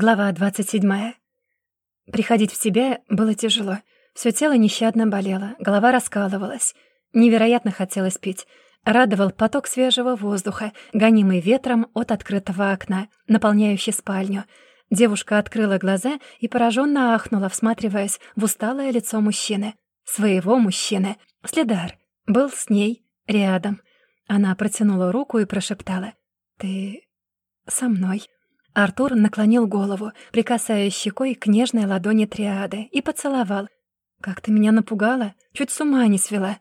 Глава 27. Приходить в себя было тяжело. Всё тело нещадно болело, голова раскалывалась. Невероятно хотелось пить. Радовал поток свежего воздуха, гонимый ветром от открытого окна, наполняющий спальню. Девушка открыла глаза и поражённо ахнула, всматриваясь в усталое лицо мужчины. Своего мужчины. Следар. Был с ней, рядом. Она протянула руку и прошептала. «Ты со мной». Артур наклонил голову, прикасаясь щекой к нежной ладони триады, и поцеловал. «Как ты меня напугала! Чуть с ума не свела!»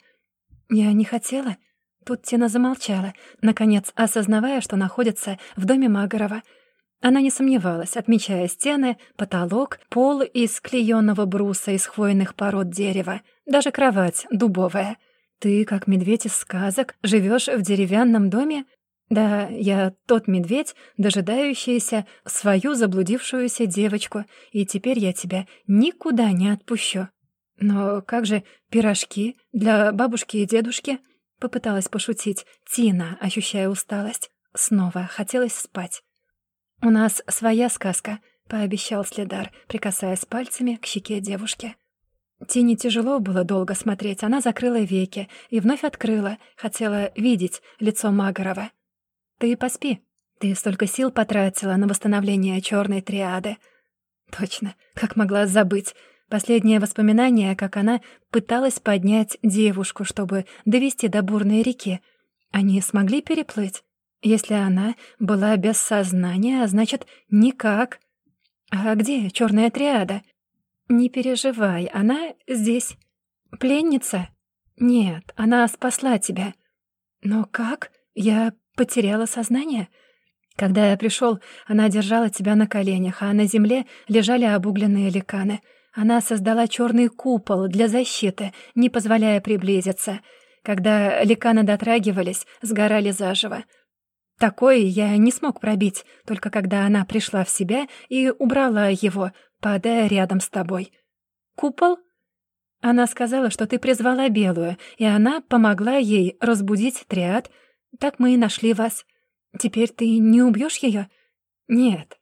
«Я не хотела». Тут Тина замолчала, наконец осознавая, что находится в доме Магарова. Она не сомневалась, отмечая стены, потолок, пол из клеёного бруса из хвойных пород дерева, даже кровать дубовая. «Ты, как медведь из сказок, живёшь в деревянном доме?» «Да, я тот медведь, дожидающийся свою заблудившуюся девочку, и теперь я тебя никуда не отпущу». «Но как же пирожки для бабушки и дедушки?» — попыталась пошутить Тина, ощущая усталость. Снова хотелось спать. «У нас своя сказка», — пообещал Следар, прикасаясь пальцами к щеке девушки. Тине тяжело было долго смотреть, она закрыла веки и вновь открыла, хотела видеть лицо Магорова. Ты поспи. Ты столько сил потратила на восстановление черной триады. Точно, как могла забыть. Последнее воспоминание, как она пыталась поднять девушку, чтобы довести до бурной реки. Они смогли переплыть? Если она была без сознания, значит, никак. А где черная триада? Не переживай, она здесь. Пленница? Нет, она спасла тебя. Но как? Я Потеряла сознание? Когда я пришел, она держала тебя на коленях, а на земле лежали обугленные ликаны. Она создала черный купол для защиты, не позволяя приблизиться. Когда ликаны дотрагивались, сгорали заживо. Такое я не смог пробить, только когда она пришла в себя и убрала его, падая рядом с тобой. Купол? Она сказала, что ты призвала белую, и она помогла ей разбудить триад — так мы и нашли вас. Теперь ты не убьёшь её? Нет.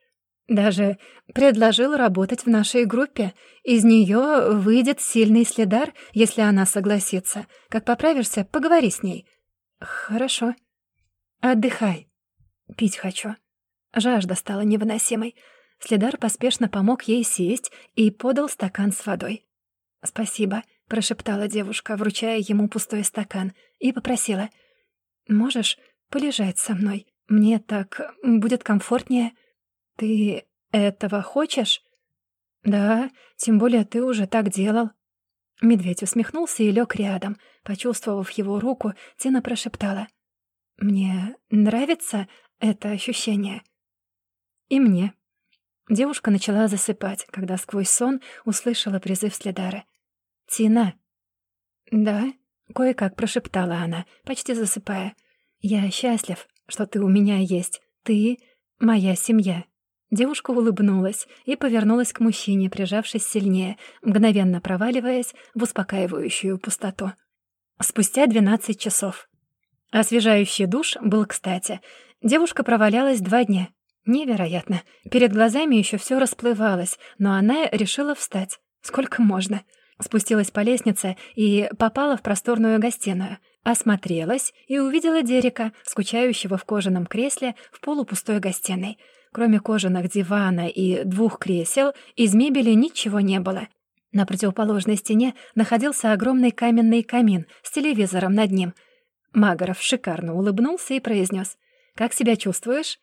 Даже предложил работать в нашей группе. Из неё выйдет сильный следар, если она согласится. Как поправишься, поговори с ней. Хорошо. Отдыхай. Пить хочу. Жажда стала невыносимой. Следар поспешно помог ей сесть и подал стакан с водой. «Спасибо», — прошептала девушка, вручая ему пустой стакан, и попросила — Можешь полежать со мной? Мне так будет комфортнее. Ты этого хочешь? Да, тем более ты уже так делал. Медведь усмехнулся и лег рядом. Почувствовав его руку, Тина прошептала. «Мне нравится это ощущение». «И мне». Девушка начала засыпать, когда сквозь сон услышала призыв Следара. «Тина». «Да?» Кое-как прошептала она, почти засыпая. «Я счастлив, что ты у меня есть. Ты — моя семья». Девушка улыбнулась и повернулась к мужчине, прижавшись сильнее, мгновенно проваливаясь в успокаивающую пустоту. Спустя 12 часов. Освежающий душ был кстати. Девушка провалялась два дня. Невероятно. Перед глазами еще все расплывалось, но она решила встать. Сколько можно? Спустилась по лестнице и попала в просторную гостиную. Осмотрелась и увидела Дерека, скучающего в кожаном кресле в полупустой гостиной. Кроме кожаных дивана и двух кресел, из мебели ничего не было. На противоположной стене находился огромный каменный камин с телевизором над ним. Магоров шикарно улыбнулся и произнес: «Как себя чувствуешь?»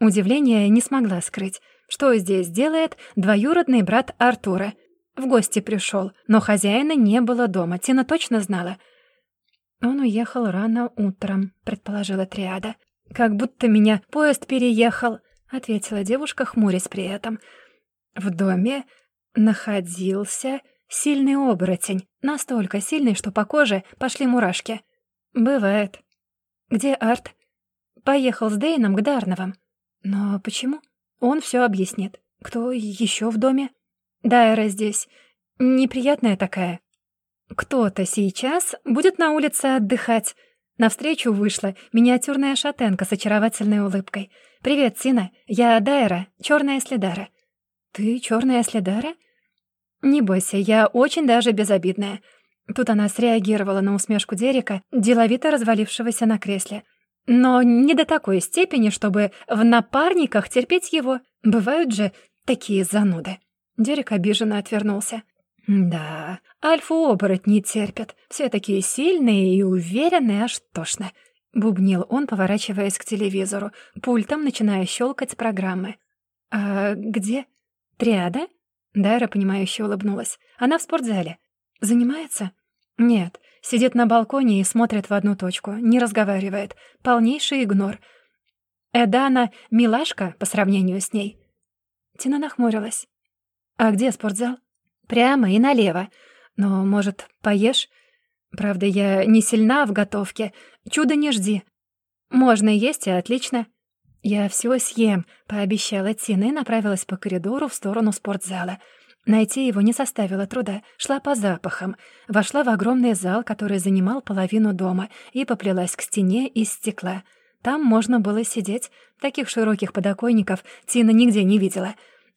Удивление не смогла скрыть. Что здесь делает двоюродный брат Артура — в гости пришел, но хозяина не было дома, Тина точно знала. «Он уехал рано утром», — предположила Триада. «Как будто меня поезд переехал», — ответила девушка, хмурясь при этом. В доме находился сильный оборотень, настолько сильный, что по коже пошли мурашки. «Бывает». «Где Арт?» «Поехал с Дейном к Дарновым». «Но почему?» «Он все объяснит. Кто еще в доме?» Дайра здесь неприятная такая. Кто-то сейчас будет на улице отдыхать. Навстречу вышла миниатюрная шатенка с очаровательной улыбкой. «Привет, Тина. Я Дайра, черная следара». «Ты черная следара?» «Не бойся, я очень даже безобидная». Тут она среагировала на усмешку Дерека, деловито развалившегося на кресле. «Но не до такой степени, чтобы в напарниках терпеть его. Бывают же такие зануды». Дерек обиженно отвернулся. «Да, альфу-оборот не терпят. Все такие сильные и уверенные, аж тошно». Бубнил он, поворачиваясь к телевизору, пультом начиная щелкать программы. «А где? Триада?» Дайра, понимающе улыбнулась. «Она в спортзале. Занимается?» «Нет, сидит на балконе и смотрит в одну точку, не разговаривает. Полнейший игнор. Эдана — милашка по сравнению с ней». Тина нахмурилась. «А где спортзал?» «Прямо и налево. Но, может, поешь? Правда, я не сильна в готовке. Чудо не жди. Можно есть, и отлично». «Я все съем», — пообещала Тина и направилась по коридору в сторону спортзала. Найти его не составило труда. Шла по запахам. Вошла в огромный зал, который занимал половину дома, и поплелась к стене из стекла. Там можно было сидеть. Таких широких подоконников Тина нигде не видела.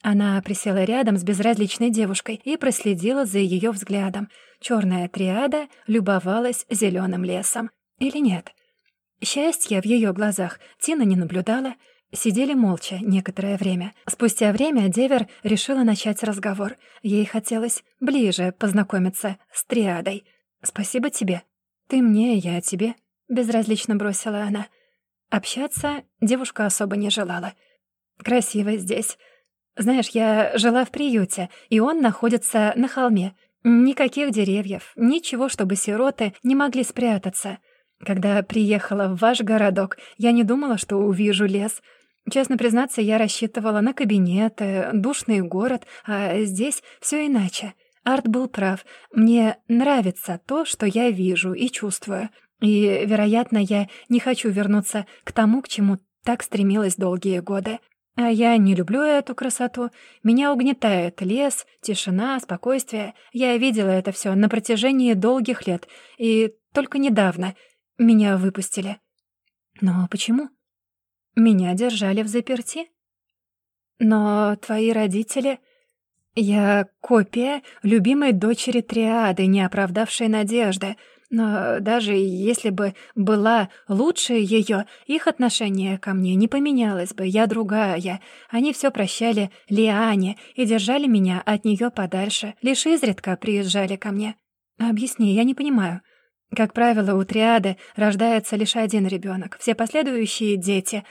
Она присела рядом с безразличной девушкой и проследила за ее взглядом. Черная триада любовалась зеленым лесом. Или нет? Счастья в ее глазах Тина не наблюдала. Сидели молча некоторое время. Спустя время Девер решила начать разговор. Ей хотелось ближе познакомиться с триадой. «Спасибо тебе. Ты мне, я тебе», — безразлично бросила она. Общаться девушка особо не желала. «Красиво здесь. Знаешь, я жила в приюте, и он находится на холме. Никаких деревьев, ничего, чтобы сироты не могли спрятаться. Когда приехала в ваш городок, я не думала, что увижу лес. Честно признаться, я рассчитывала на кабинеты, душный город, а здесь все иначе. Арт был прав. Мне нравится то, что я вижу и чувствую. И, вероятно, я не хочу вернуться к тому, к чему так стремилась долгие годы. А я не люблю эту красоту. Меня угнетает лес, тишина, спокойствие. Я видела это все на протяжении долгих лет, и только недавно меня выпустили. Но почему? Меня держали в заперти. Но твои родители... Я копия любимой дочери Триады, не оправдавшей надежды — но даже если бы была лучше ее, их отношение ко мне не поменялось бы, я другая. Они все прощали Лиане и держали меня от нее подальше, лишь изредка приезжали ко мне. Объясни, я не понимаю. Как правило, у триады рождается лишь один ребенок. Все последующие дети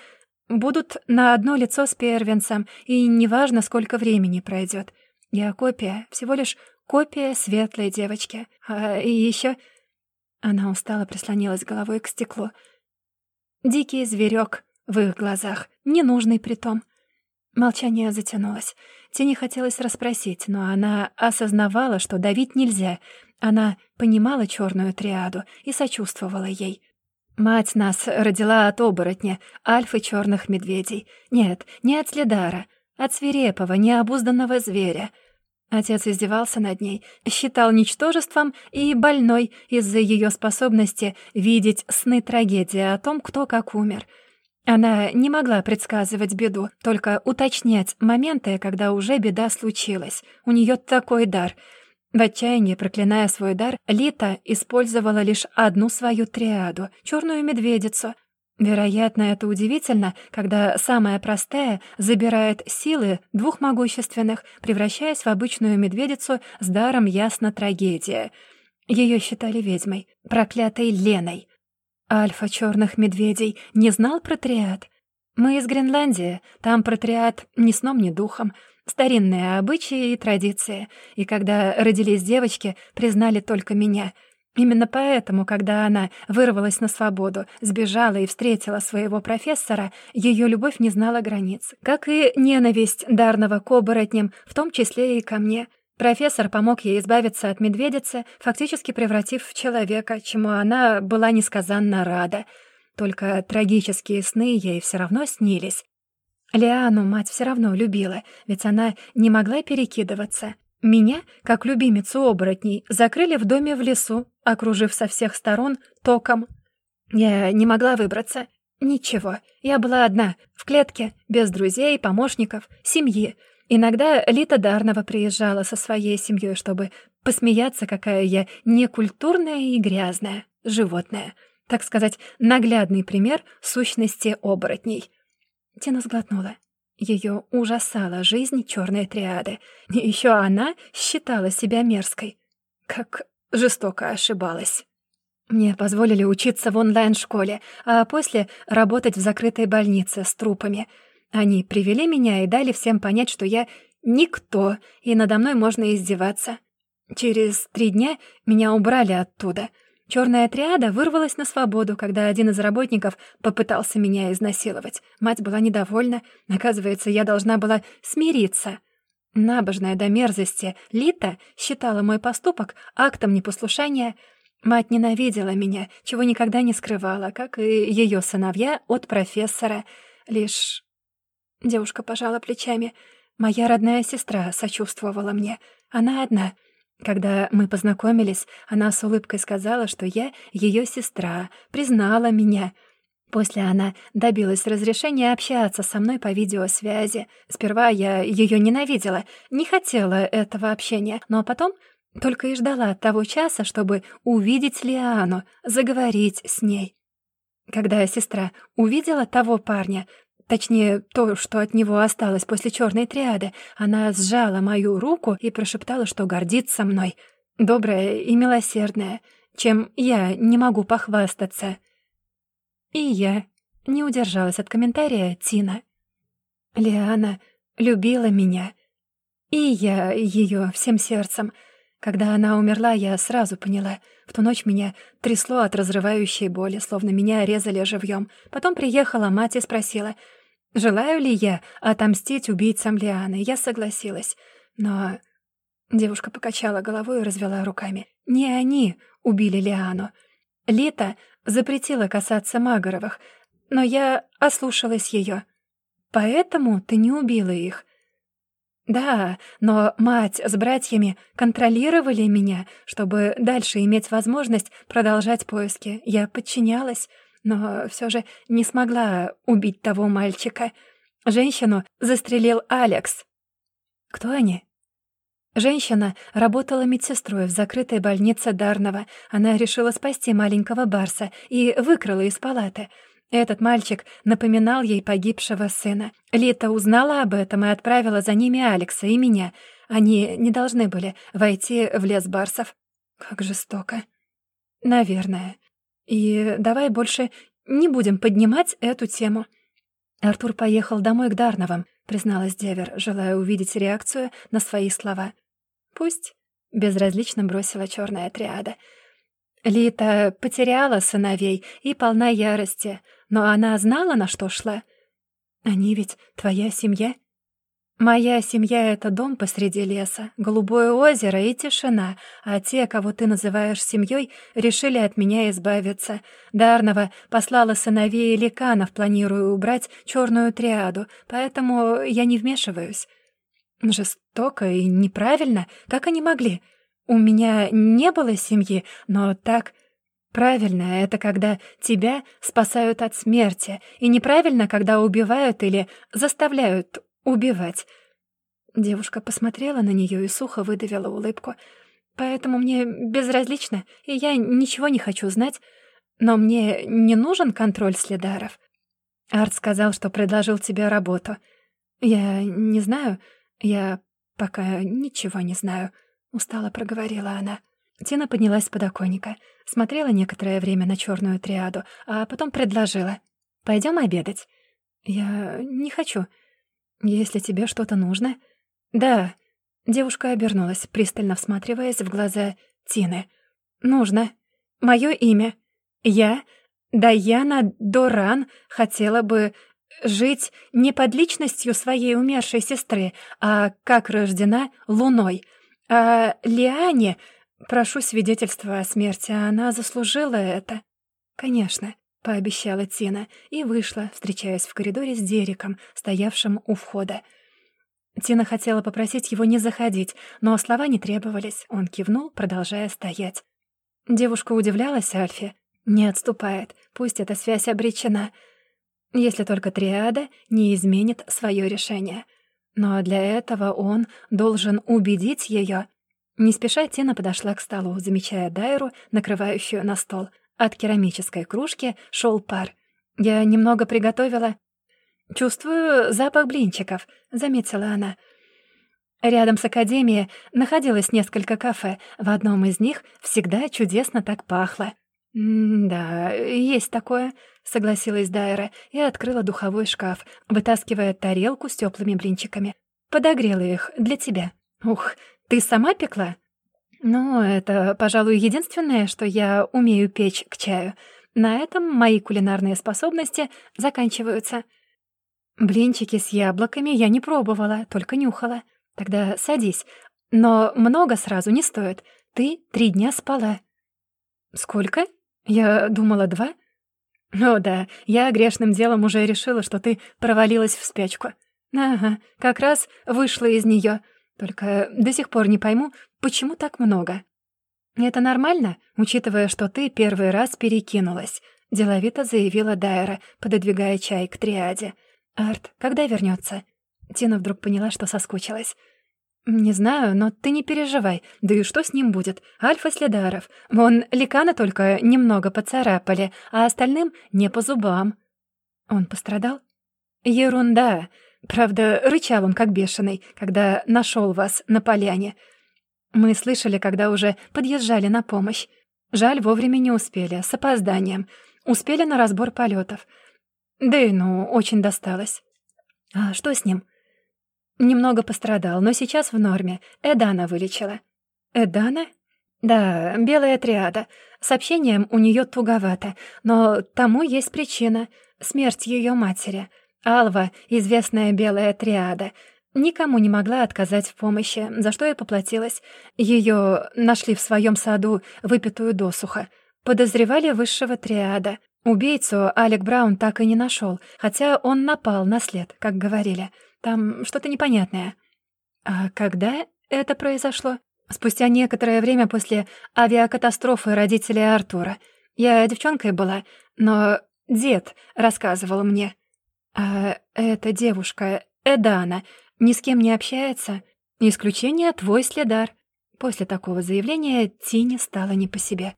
будут на одно лицо с первенцем, и неважно, сколько времени пройдет. Я копия, всего лишь копия светлой девочки. А и еще она устало прислонилась головой к стеклу. Дикий зверек в их глазах, ненужный притом. Молчание затянулось. Тени хотелось расспросить, но она осознавала, что давить нельзя. Она понимала черную триаду и сочувствовала ей. «Мать нас родила от оборотня, альфы черных медведей. Нет, не от следара, от свирепого, необузданного зверя — Отец издевался над ней, считал ничтожеством и больной из-за ее способности видеть сны трагедии о том, кто как умер. Она не могла предсказывать беду, только уточнять моменты, когда уже беда случилась. У нее такой дар. В отчаянии, проклиная свой дар, Лита использовала лишь одну свою триаду — черную медведицу — Вероятно, это удивительно, когда самая простая забирает силы двух могущественных, превращаясь в обычную медведицу с даром ясно трагедия. Ее считали ведьмой, проклятой Леной. Альфа черных медведей не знал про триад. Мы из Гренландии, там про триад ни сном, ни духом. Старинные обычаи и традиции. И когда родились девочки, признали только меня — Именно поэтому, когда она вырвалась на свободу, сбежала и встретила своего профессора, ее любовь не знала границ, как и ненависть Дарного к оборотням, в том числе и ко мне. Профессор помог ей избавиться от медведицы, фактически превратив в человека, чему она была несказанно рада. Только трагические сны ей все равно снились. Лиану мать все равно любила, ведь она не могла перекидываться. Меня, как любимицу оборотней, закрыли в доме в лесу, окружив со всех сторон током. Я не могла выбраться. Ничего, я была одна, в клетке, без друзей, помощников, семьи. Иногда Лита Дарнова приезжала со своей семьей, чтобы посмеяться, какая я некультурная и грязная, животное. Так сказать, наглядный пример сущности оборотней. Тина сглотнула. Ее ужасала жизнь черной триады. И еще она считала себя мерзкой. Как жестоко ошибалась. Мне позволили учиться в онлайн-школе, а после работать в закрытой больнице с трупами. Они привели меня и дали всем понять, что я никто, и надо мной можно издеваться. Через три дня меня убрали оттуда. Черная триада вырвалась на свободу, когда один из работников попытался меня изнасиловать. Мать была недовольна. Оказывается, я должна была смириться. Набожная до мерзости Лита считала мой поступок актом непослушания — Мать ненавидела меня, чего никогда не скрывала, как и ее сыновья от профессора. Лишь... Девушка пожала плечами. Моя родная сестра сочувствовала мне. Она одна. Когда мы познакомились, она с улыбкой сказала, что я ее сестра, признала меня. После она добилась разрешения общаться со мной по видеосвязи. Сперва я ее ненавидела, не хотела этого общения, но потом только и ждала того часа, чтобы увидеть Лиану, заговорить с ней. Когда сестра увидела того парня, точнее, то, что от него осталось после черной триады, она сжала мою руку и прошептала, что гордится мной. Добрая и милосердная, чем я не могу похвастаться. И я не удержалась от комментария Тина. Лиана любила меня, и я ее всем сердцем — когда она умерла, я сразу поняла. В ту ночь меня трясло от разрывающей боли, словно меня резали живьем. Потом приехала мать и спросила, желаю ли я отомстить убийцам Лианы. Я согласилась. Но девушка покачала головой и развела руками. Не они убили Лиану. Лита запретила касаться Магоровых, но я ослушалась ее. Поэтому ты не убила их. «Да, но мать с братьями контролировали меня, чтобы дальше иметь возможность продолжать поиски. Я подчинялась, но все же не смогла убить того мальчика. Женщину застрелил Алекс». «Кто они?» Женщина работала медсестрой в закрытой больнице Дарнова. Она решила спасти маленького Барса и выкрала из палаты — этот мальчик напоминал ей погибшего сына. Лита узнала об этом и отправила за ними Алекса и меня. Они не должны были войти в лес барсов. Как жестоко. Наверное. И давай больше не будем поднимать эту тему. Артур поехал домой к Дарновым, призналась Девер, желая увидеть реакцию на свои слова. Пусть, безразлично бросила черная триада. Лита потеряла сыновей и полна ярости. Но она знала, на что шла. Они ведь твоя семья. Моя семья — это дом посреди леса, голубое озеро и тишина, а те, кого ты называешь семьей, решили от меня избавиться. Дарнова послала сыновей ликанов, планируя убрать черную триаду, поэтому я не вмешиваюсь. Жестоко и неправильно, как они могли? У меня не было семьи, но так Правильно — это когда тебя спасают от смерти, и неправильно, когда убивают или заставляют убивать. Девушка посмотрела на нее и сухо выдавила улыбку. «Поэтому мне безразлично, и я ничего не хочу знать. Но мне не нужен контроль следаров. Арт сказал, что предложил тебе работу. Я не знаю, я пока ничего не знаю», — устало проговорила она. Тина поднялась с подоконника, смотрела некоторое время на черную триаду, а потом предложила. «Пойдем обедать?» «Я не хочу. Если тебе что-то нужно...» «Да». Девушка обернулась, пристально всматриваясь в глаза Тины. «Нужно. Мое имя. Я, Даяна Доран, хотела бы жить не под личностью своей умершей сестры, а как рождена луной. А Лиане Прошу свидетельства о смерти, она заслужила это. Конечно, пообещала Тина и вышла, встречаясь в коридоре с Дереком, стоявшим у входа. Тина хотела попросить его не заходить, но слова не требовались. Он кивнул, продолжая стоять. Девушка удивлялась Альфе. Не отступает, пусть эта связь обречена. если только триада не изменит свое решение. Но для этого он должен убедить ее. Не спеша Тина подошла к столу, замечая Дайру, накрывающую на стол. От керамической кружки шел пар. «Я немного приготовила...» «Чувствую запах блинчиков», — заметила она. Рядом с академией находилось несколько кафе. В одном из них всегда чудесно так пахло. «Да, есть такое», — согласилась Дайра и открыла духовой шкаф, вытаскивая тарелку с теплыми блинчиками. «Подогрела их для тебя». «Ух, ты сама пекла?» «Ну, это, пожалуй, единственное, что я умею печь к чаю. На этом мои кулинарные способности заканчиваются». «Блинчики с яблоками я не пробовала, только нюхала». Тогда садись. Но много сразу не стоит. Ты три дня спала. Сколько? Я думала, два. О, да, я грешным делом уже решила, что ты провалилась в спячку. Ага, как раз вышла из нее. Только до сих пор не пойму, почему так много. Это нормально, учитывая, что ты первый раз перекинулась, деловито заявила Дайра, пододвигая чай к триаде. Арт, когда вернется? Тина вдруг поняла, что соскучилась. «Не знаю, но ты не переживай. Да и что с ним будет? Альфа Следаров. Вон, ликана только немного поцарапали, а остальным не по зубам». «Он пострадал?» «Ерунда. Правда, рычал он как бешеный, когда нашел вас на поляне. Мы слышали, когда уже подъезжали на помощь. Жаль, вовремя не успели, с опозданием. Успели на разбор полетов. Да и ну, очень досталось». «А что с ним?» Немного пострадал, но сейчас в норме. Эдана вылечила. Эдана? Да, белая триада. С общением у нее туговато, но тому есть причина — смерть ее матери. Алва, известная белая триада, никому не могла отказать в помощи, за что и поплатилась. Ее нашли в своем саду, выпитую досуха. Подозревали высшего триада. Убийцу Алек Браун так и не нашел, хотя он напал на след, как говорили — там что-то непонятное. А когда это произошло? Спустя некоторое время после авиакатастрофы родителей Артура. Я девчонкой была, но дед рассказывал мне. А эта девушка, Эдана, ни с кем не общается. Исключение твой следар. После такого заявления Тине стало не по себе.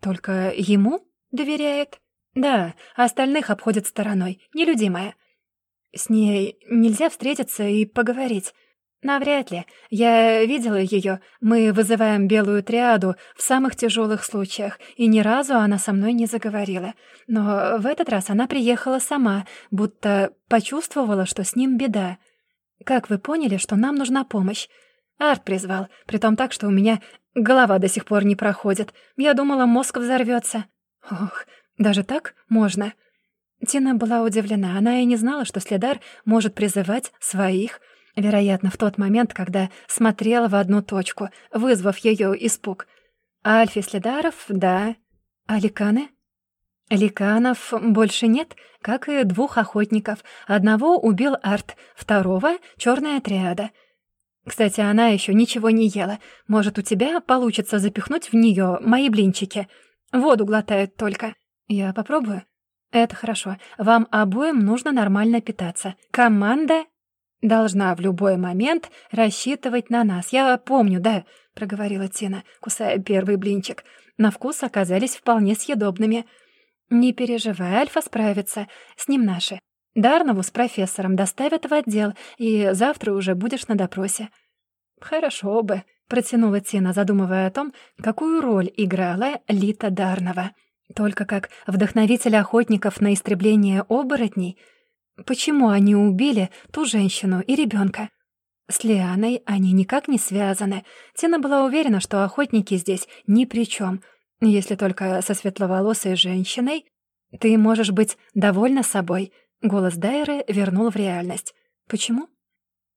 Только ему доверяет? Да, остальных обходит стороной, нелюдимая. С ней нельзя встретиться и поговорить. Навряд ли. Я видела ее. Мы вызываем белую триаду в самых тяжелых случаях, и ни разу она со мной не заговорила. Но в этот раз она приехала сама, будто почувствовала, что с ним беда. Как вы поняли, что нам нужна помощь? Арт призвал, притом так, что у меня голова до сих пор не проходит. Я думала, мозг взорвется. Ох, даже так можно? Тина была удивлена. Она и не знала, что Следар может призывать своих, вероятно, в тот момент, когда смотрела в одну точку, вызвав ее испуг. Альфи Следаров — да. А ликаны? Ликанов больше нет, как и двух охотников. Одного убил Арт, второго — черная триада. Кстати, она еще ничего не ела. Может, у тебя получится запихнуть в нее мои блинчики. Воду глотает только. Я попробую. «Это хорошо. Вам обоим нужно нормально питаться. Команда должна в любой момент рассчитывать на нас. Я помню, да», — проговорила Тина, кусая первый блинчик. На вкус оказались вполне съедобными. «Не переживай, Альфа справится. С ним наши. Дарнову с профессором доставят в отдел, и завтра уже будешь на допросе». «Хорошо бы», — протянула Тина, задумывая о том, какую роль играла Лита Дарнова. Только как вдохновитель охотников на истребление оборотней? Почему они убили ту женщину и ребенка? С Лианой они никак не связаны. Тина была уверена, что охотники здесь ни при чем. Если только со светловолосой женщиной... Ты можешь быть довольна собой. Голос Дайры вернул в реальность. Почему?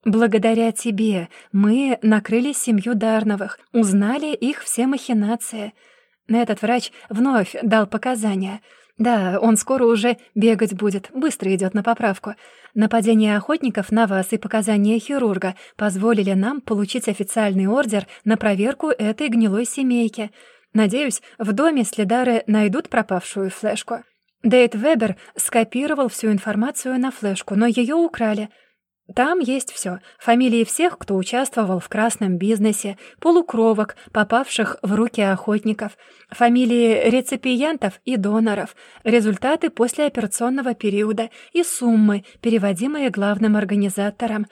Благодаря тебе мы накрыли семью Дарновых, узнали их все махинации — этот врач вновь дал показания. Да, он скоро уже бегать будет, быстро идет на поправку. Нападение охотников на вас и показания хирурга позволили нам получить официальный ордер на проверку этой гнилой семейки. Надеюсь, в доме следары найдут пропавшую флешку. Дэйд Вебер скопировал всю информацию на флешку, но ее украли — там есть все: Фамилии всех, кто участвовал в красном бизнесе, полукровок, попавших в руки охотников, фамилии реципиентов и доноров, результаты послеоперационного периода и суммы, переводимые главным организатором.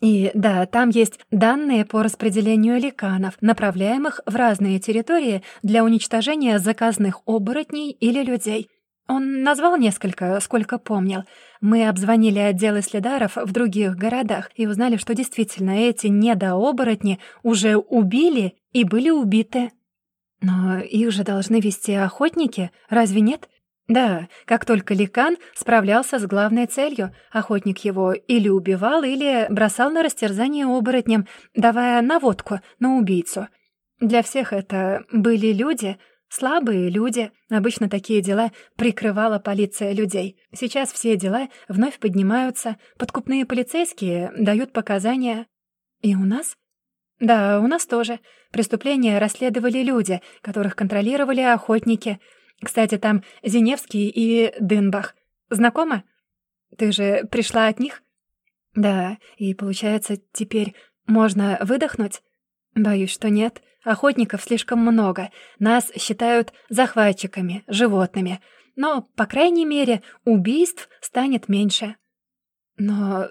И да, там есть данные по распределению ликанов, направляемых в разные территории для уничтожения заказных оборотней или людей. Он назвал несколько, сколько помнил. Мы обзвонили отделы следаров в других городах и узнали, что действительно эти недооборотни уже убили и были убиты. Но их же должны вести охотники, разве нет? Да, как только Ликан справлялся с главной целью, охотник его или убивал, или бросал на растерзание оборотням, давая наводку на убийцу. Для всех это были люди — Слабые люди. Обычно такие дела прикрывала полиция людей. Сейчас все дела вновь поднимаются, подкупные полицейские дают показания. И у нас? Да, у нас тоже. Преступления расследовали люди, которых контролировали охотники. Кстати, там Зиневский и Дынбах. Знакомо? Ты же пришла от них? Да, и получается, теперь можно выдохнуть? Боюсь, что нет. — Охотников слишком много. Нас считают захватчиками, животными. Но, по крайней мере, убийств станет меньше. Но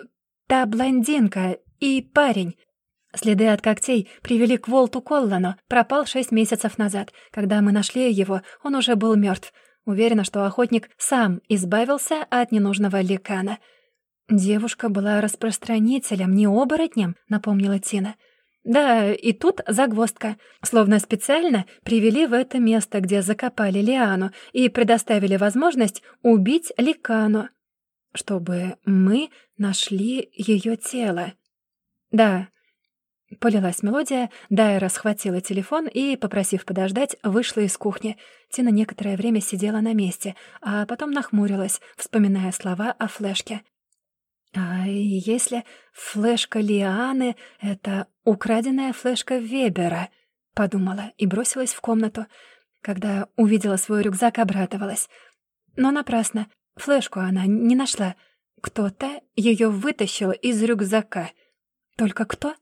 та блондинка и парень... Следы от когтей привели к Волту Коллану. Пропал шесть месяцев назад. Когда мы нашли его, он уже был мертв. Уверена, что охотник сам избавился от ненужного ликана. «Девушка была распространителем, не оборотнем», — напомнила Тина. — да, и тут загвоздка. Словно специально привели в это место, где закопали Лиану, и предоставили возможность убить Ликану, чтобы мы нашли ее тело. Да. Полилась мелодия, Дайра схватила телефон и, попросив подождать, вышла из кухни. Тина некоторое время сидела на месте, а потом нахмурилась, вспоминая слова о флешке. А если флешка Лианы — это украденная флешка Вебера? Подумала и бросилась в комнату. Когда увидела свой рюкзак, обрадовалась. Но напрасно. Флешку она не нашла. Кто-то ее вытащил из рюкзака. Только кто?